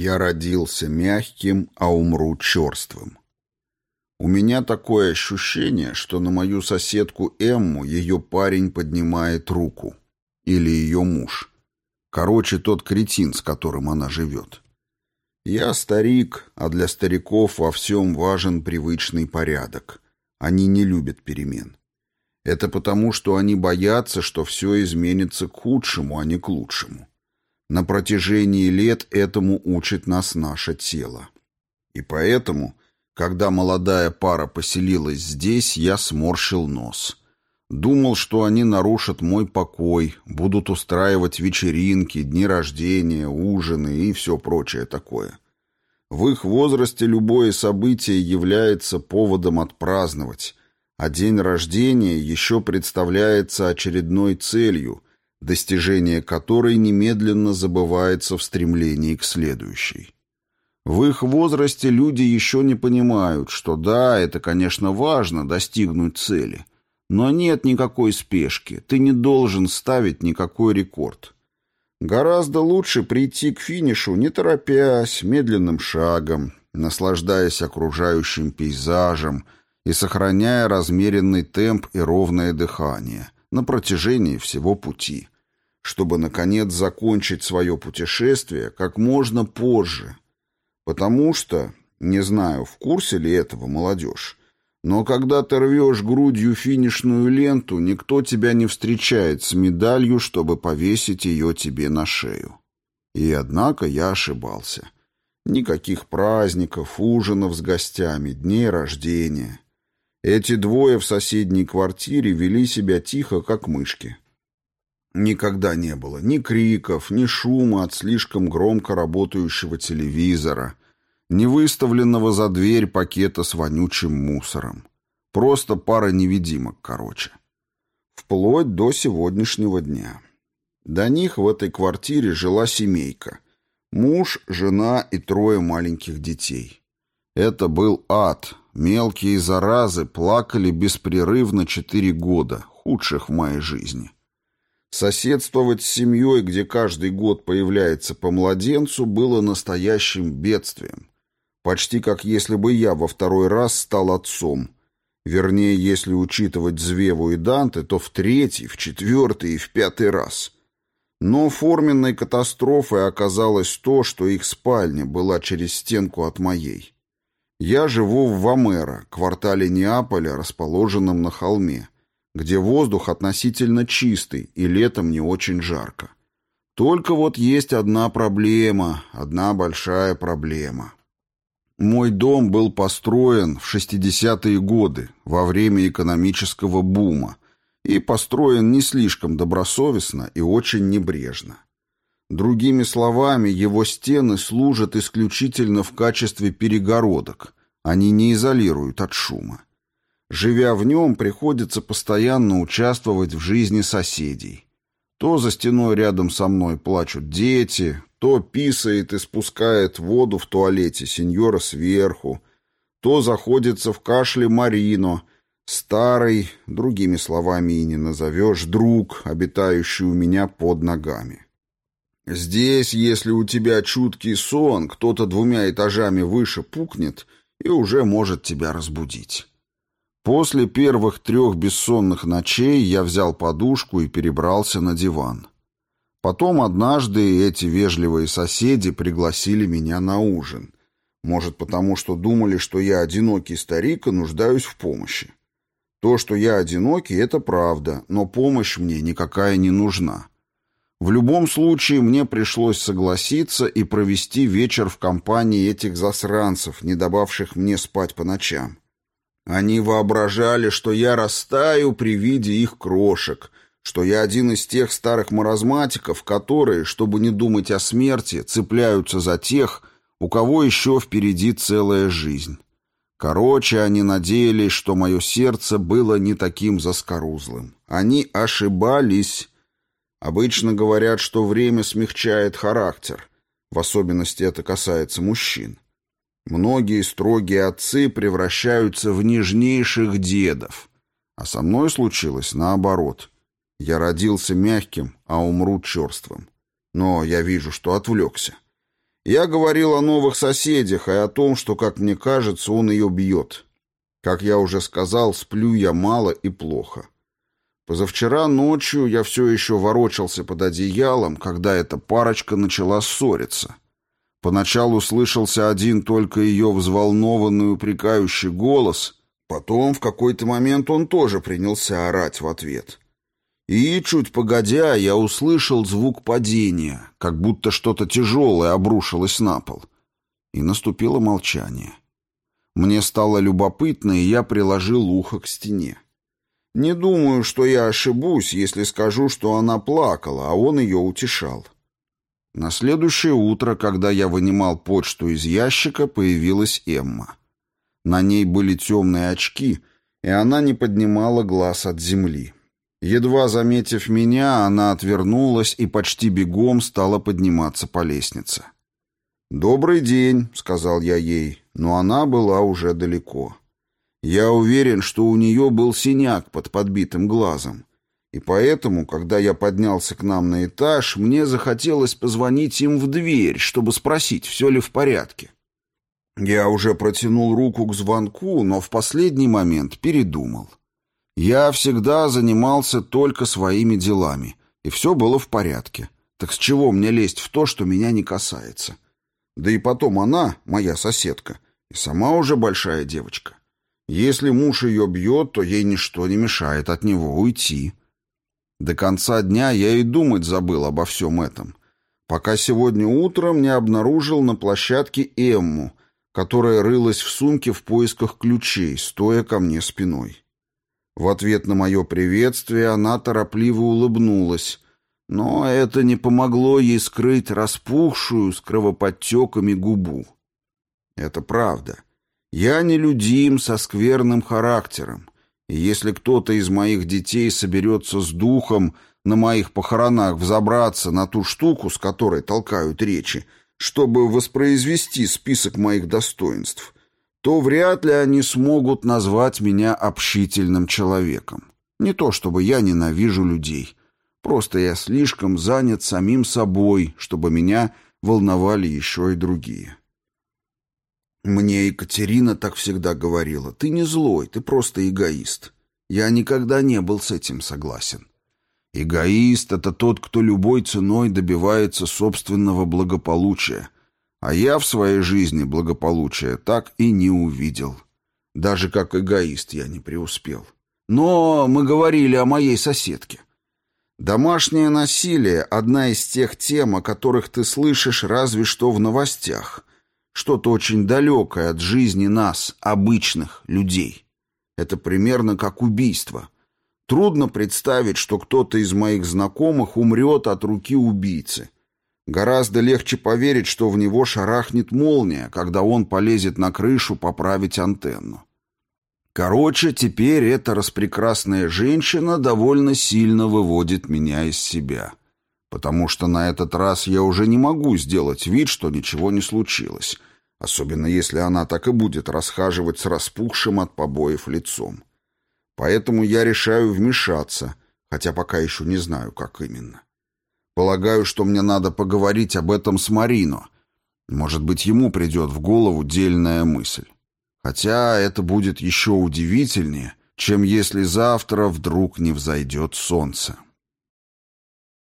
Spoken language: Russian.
Я родился мягким, а умру черствым. У меня такое ощущение, что на мою соседку Эмму ее парень поднимает руку. Или ее муж. Короче, тот кретин, с которым она живет. Я старик, а для стариков во всем важен привычный порядок. Они не любят перемен. Это потому, что они боятся, что все изменится к худшему, а не к лучшему. На протяжении лет этому учит нас наше тело. И поэтому, когда молодая пара поселилась здесь, я сморщил нос. Думал, что они нарушат мой покой, будут устраивать вечеринки, дни рождения, ужины и все прочее такое. В их возрасте любое событие является поводом отпраздновать, а день рождения еще представляется очередной целью – достижение которой немедленно забывается в стремлении к следующей. В их возрасте люди еще не понимают, что да, это, конечно, важно достигнуть цели, но нет никакой спешки, ты не должен ставить никакой рекорд. Гораздо лучше прийти к финишу, не торопясь, медленным шагом, наслаждаясь окружающим пейзажем и сохраняя размеренный темп и ровное дыхание – на протяжении всего пути, чтобы, наконец, закончить свое путешествие как можно позже. Потому что, не знаю, в курсе ли этого молодежь, но когда ты рвешь грудью финишную ленту, никто тебя не встречает с медалью, чтобы повесить ее тебе на шею. И однако я ошибался. Никаких праздников, ужинов с гостями, дней рождения. Эти двое в соседней квартире вели себя тихо, как мышки. Никогда не было ни криков, ни шума от слишком громко работающего телевизора, ни выставленного за дверь пакета с вонючим мусором. Просто пара невидимок, короче. Вплоть до сегодняшнего дня. До них в этой квартире жила семейка. Муж, жена и трое маленьких детей. Это был ад, Мелкие заразы плакали беспрерывно четыре года, худших в моей жизни. Соседствовать с семьей, где каждый год появляется по младенцу, было настоящим бедствием. Почти как если бы я во второй раз стал отцом. Вернее, если учитывать Звеву и Данте, то в третий, в четвертый и в пятый раз. Но форменной катастрофой оказалось то, что их спальня была через стенку от моей. Я живу в Вамера, квартале Неаполя, расположенном на холме, где воздух относительно чистый и летом не очень жарко. Только вот есть одна проблема, одна большая проблема. Мой дом был построен в 60-е годы, во время экономического бума, и построен не слишком добросовестно и очень небрежно. Другими словами, его стены служат исключительно в качестве перегородок. Они не изолируют от шума. Живя в нем, приходится постоянно участвовать в жизни соседей. То за стеной рядом со мной плачут дети, то писает и спускает воду в туалете сеньора сверху, то заходится в кашле Марино, старый, другими словами и не назовешь, друг, обитающий у меня под ногами. Здесь, если у тебя чуткий сон, кто-то двумя этажами выше пукнет и уже может тебя разбудить. После первых трех бессонных ночей я взял подушку и перебрался на диван. Потом однажды эти вежливые соседи пригласили меня на ужин. Может, потому что думали, что я одинокий старик и нуждаюсь в помощи. То, что я одинокий, это правда, но помощь мне никакая не нужна. В любом случае мне пришлось согласиться и провести вечер в компании этих засранцев, не дававших мне спать по ночам. Они воображали, что я растаю при виде их крошек, что я один из тех старых маразматиков, которые, чтобы не думать о смерти, цепляются за тех, у кого еще впереди целая жизнь. Короче, они надеялись, что мое сердце было не таким заскорузлым. Они ошибались. Обычно говорят, что время смягчает характер. В особенности это касается мужчин. Многие строгие отцы превращаются в нежнейших дедов. А со мной случилось наоборот. Я родился мягким, а умру черствым. Но я вижу, что отвлекся. Я говорил о новых соседях и о том, что, как мне кажется, он ее бьет. Как я уже сказал, сплю я мало и плохо. Позавчера ночью я все еще ворочался под одеялом, когда эта парочка начала ссориться. Поначалу слышался один только ее взволнованный упрекающий голос, потом в какой-то момент он тоже принялся орать в ответ. И, чуть погодя, я услышал звук падения, как будто что-то тяжелое обрушилось на пол. И наступило молчание. Мне стало любопытно, и я приложил ухо к стене. Не думаю, что я ошибусь, если скажу, что она плакала, а он ее утешал. На следующее утро, когда я вынимал почту из ящика, появилась Эмма. На ней были темные очки, и она не поднимала глаз от земли. Едва заметив меня, она отвернулась и почти бегом стала подниматься по лестнице. «Добрый день», — сказал я ей, но она была уже далеко. Я уверен, что у нее был синяк под подбитым глазом. И поэтому, когда я поднялся к нам на этаж, мне захотелось позвонить им в дверь, чтобы спросить, все ли в порядке. Я уже протянул руку к звонку, но в последний момент передумал. Я всегда занимался только своими делами, и все было в порядке. Так с чего мне лезть в то, что меня не касается? Да и потом она, моя соседка, и сама уже большая девочка. Если муж ее бьет, то ей ничто не мешает от него уйти. До конца дня я и думать забыл обо всем этом, пока сегодня утром не обнаружил на площадке Эмму, которая рылась в сумке в поисках ключей, стоя ко мне спиной. В ответ на мое приветствие она торопливо улыбнулась, но это не помогло ей скрыть распухшую с кровоподтеками губу. Это правда. Я нелюдим со скверным характером, и если кто-то из моих детей соберется с духом на моих похоронах взобраться на ту штуку, с которой толкают речи, чтобы воспроизвести список моих достоинств, то вряд ли они смогут назвать меня общительным человеком. Не то чтобы я ненавижу людей, просто я слишком занят самим собой, чтобы меня волновали еще и другие. Мне Екатерина так всегда говорила. Ты не злой, ты просто эгоист. Я никогда не был с этим согласен. Эгоист — это тот, кто любой ценой добивается собственного благополучия. А я в своей жизни благополучия так и не увидел. Даже как эгоист я не преуспел. Но мы говорили о моей соседке. Домашнее насилие — одна из тех тем, о которых ты слышишь разве что в новостях — что-то очень далекое от жизни нас, обычных людей. Это примерно как убийство. Трудно представить, что кто-то из моих знакомых умрет от руки убийцы. Гораздо легче поверить, что в него шарахнет молния, когда он полезет на крышу поправить антенну. Короче, теперь эта распрекрасная женщина довольно сильно выводит меня из себя. Потому что на этот раз я уже не могу сделать вид, что ничего не случилось особенно если она так и будет расхаживать с распухшим от побоев лицом. Поэтому я решаю вмешаться, хотя пока еще не знаю, как именно. Полагаю, что мне надо поговорить об этом с Марино. Может быть, ему придет в голову дельная мысль. Хотя это будет еще удивительнее, чем если завтра вдруг не взойдет солнце.